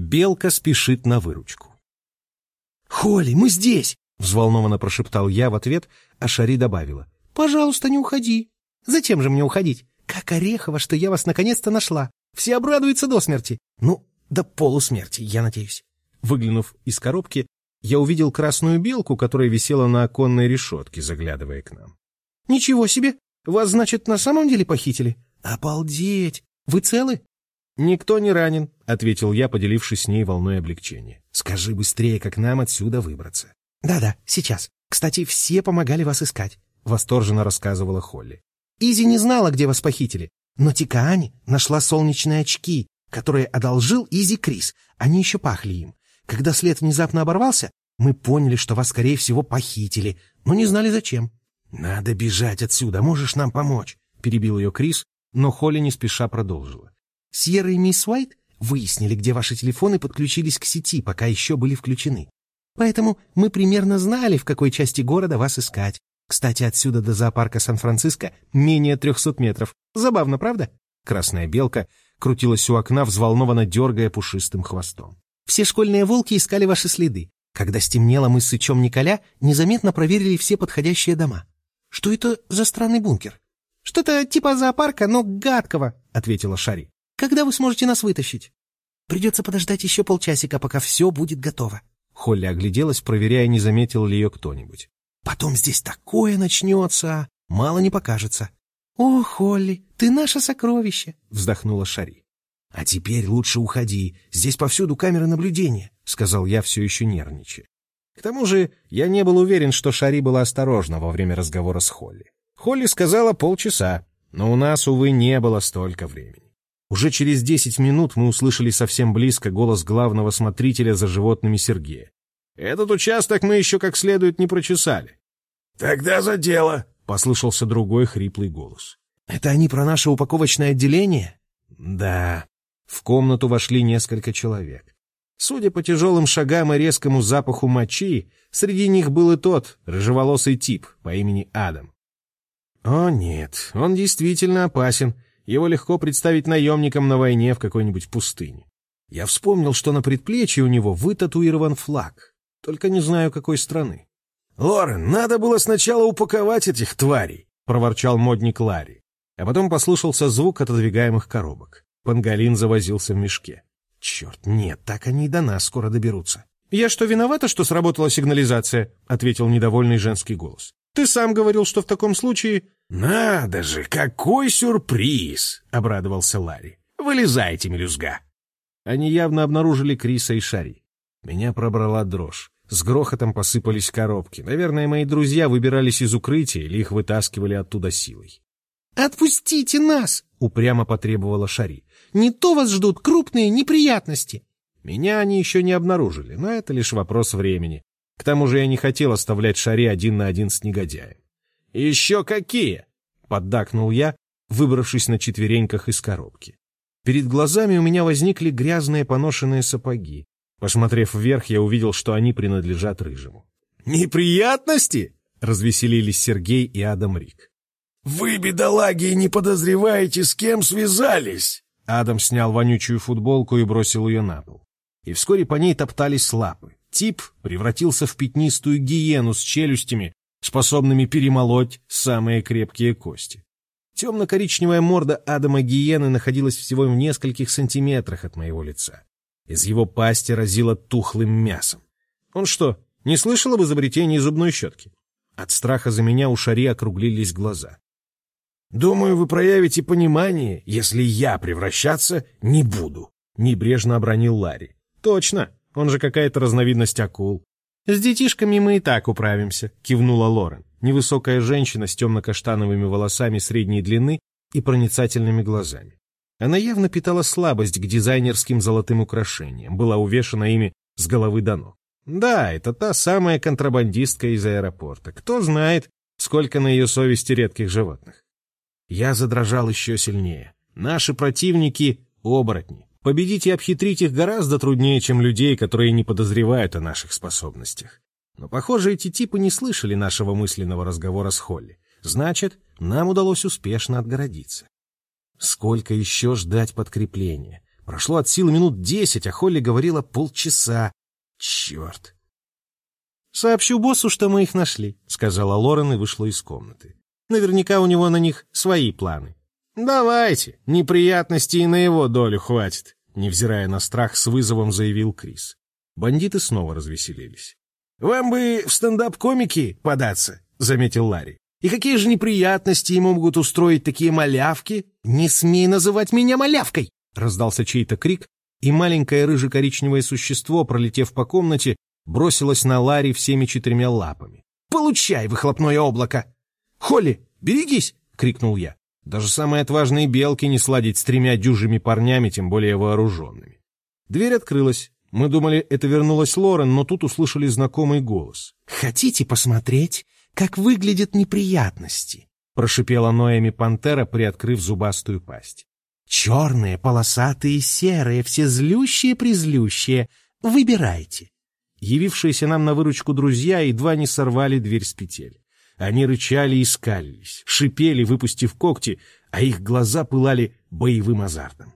Белка спешит на выручку. «Холли, мы здесь!» — взволнованно прошептал я в ответ, а Шари добавила. «Пожалуйста, не уходи». «Зачем же мне уходить? Как орехово, что я вас наконец-то нашла. Все обрадуются до смерти. Ну, до полусмерти, я надеюсь». Выглянув из коробки, я увидел красную белку, которая висела на оконной решетке, заглядывая к нам. «Ничего себе! Вас, значит, на самом деле похитили? Обалдеть! Вы целы?» «Никто не ранен», — ответил я, поделившись с ней волной облегчения. «Скажи быстрее, как нам отсюда выбраться». «Да-да, сейчас. Кстати, все помогали вас искать», — восторженно рассказывала Холли. «Изи не знала, где вас похитили, но Тикаани нашла солнечные очки, которые одолжил Изи Крис. Они еще пахли им. Когда след внезапно оборвался, мы поняли, что вас, скорее всего, похитили, но не знали зачем. «Надо бежать отсюда, можешь нам помочь?» — перебил ее Крис, но Холли не спеша продолжила. «Сьерра и мисс Уайт выяснили, где ваши телефоны подключились к сети, пока еще были включены. Поэтому мы примерно знали, в какой части города вас искать. Кстати, отсюда до зоопарка Сан-Франциско менее трехсот метров. Забавно, правда?» Красная белка крутилась у окна, взволнованно дергая пушистым хвостом. Все школьные волки искали ваши следы. Когда стемнело, мы с Сычом Николя незаметно проверили все подходящие дома. Что это за странный бункер? Что-то типа зоопарка, но гадкого, ответила Шари. Когда вы сможете нас вытащить? Придется подождать еще полчасика, пока все будет готово. Холли огляделась, проверяя, не заметил ли ее кто-нибудь. Потом здесь такое начнется, мало не покажется. О, Холли, ты наше сокровище, вздохнула Шари. «А теперь лучше уходи, здесь повсюду камеры наблюдения», — сказал я, все еще нервничая. К тому же я не был уверен, что Шари была осторожна во время разговора с Холли. Холли сказала полчаса, но у нас, увы, не было столько времени. Уже через десять минут мы услышали совсем близко голос главного смотрителя за животными Сергея. «Этот участок мы еще как следует не прочесали». «Тогда за дело», — послышался другой хриплый голос. «Это они про наше упаковочное отделение?» «Да», в комнату вошли несколько человек. Судя по тяжелым шагам и резкому запаху мочи, среди них был и тот, рыжеволосый тип по имени Адам. О нет, он действительно опасен. Его легко представить наемником на войне в какой-нибудь пустыне. Я вспомнил, что на предплечье у него вытатуирован флаг. Только не знаю, какой страны. «Лорен, надо было сначала упаковать этих тварей!» — проворчал модник Ларри. А потом послышался звук отодвигаемых коробок. Пангалин завозился в мешке. «Черт, нет, так они и до нас скоро доберутся». «Я что, виновата, что сработала сигнализация?» — ответил недовольный женский голос. «Ты сам говорил, что в таком случае...» «Надо же, какой сюрприз!» — обрадовался Ларри. «Вылезайте, мелюзга!» Они явно обнаружили Криса и Шари. Меня пробрала дрожь. С грохотом посыпались коробки. Наверное, мои друзья выбирались из укрытия или их вытаскивали оттуда силой. «Отпустите нас!» — упрямо потребовала Шари. Не то вас ждут крупные неприятности. Меня они еще не обнаружили, но это лишь вопрос времени. К тому же я не хотел оставлять Шари один на один с негодяем. «Еще какие!» — поддакнул я, выбравшись на четвереньках из коробки. Перед глазами у меня возникли грязные поношенные сапоги. Посмотрев вверх, я увидел, что они принадлежат Рыжему. «Неприятности?» — развеселились Сергей и Адам Рик. «Вы, бедолаги, не подозреваете, с кем связались?» Адам снял вонючую футболку и бросил ее на пол. И вскоре по ней топтались лапы. Тип превратился в пятнистую гиену с челюстями, способными перемолоть самые крепкие кости. Темно-коричневая морда Адама Гиены находилась всего в нескольких сантиметрах от моего лица. Из его пасти разило тухлым мясом. Он что, не слышал об изобретении зубной щетки? От страха за меня у Шари округлились глаза. Думаю, вы проявите понимание, если я превращаться не буду. Небрежно обронил Ларри. Точно, он же какая-то разновидность акул. С детишками мы и так управимся, кивнула Лорен. Невысокая женщина с темно-каштановыми волосами средней длины и проницательными глазами. Она явно питала слабость к дизайнерским золотым украшениям, была увешана ими с головы до ног. Да, это та самая контрабандистка из аэропорта. Кто знает, сколько на ее совести редких животных. Я задрожал еще сильнее. Наши противники — оборотни. Победить и обхитрить их гораздо труднее, чем людей, которые не подозревают о наших способностях. Но, похоже, эти типы не слышали нашего мысленного разговора с Холли. Значит, нам удалось успешно отгородиться. Сколько еще ждать подкрепления? Прошло от силы минут десять, а Холли говорила полчаса. Черт. «Сообщу боссу, что мы их нашли», — сказала Лорен и вышла из комнаты. «Наверняка у него на них свои планы». «Давайте, неприятностей и на его долю хватит», — невзирая на страх, с вызовом заявил Крис. Бандиты снова развеселились. «Вам бы в стендап-комики податься», — заметил Ларри. «И какие же неприятности ему могут устроить такие малявки?» «Не смей называть меня малявкой!» — раздался чей-то крик, и маленькое рыже-коричневое существо, пролетев по комнате, бросилось на Ларри всеми четырьмя лапами. «Получай, выхлопное облако!» «Холли, берегись!» — крикнул я. Даже самые отважные белки не сладить с тремя дюжими парнями, тем более вооруженными. Дверь открылась. Мы думали, это вернулась Лорен, но тут услышали знакомый голос. «Хотите посмотреть, как выглядят неприятности?» — прошипела Ноэми Пантера, приоткрыв зубастую пасть. «Черные, полосатые, серые, все злющие-призлющие. Выбирайте». Явившиеся нам на выручку друзья едва не сорвали дверь с петель. Они рычали и скалились, шипели, выпустив когти, а их глаза пылали боевым азартом.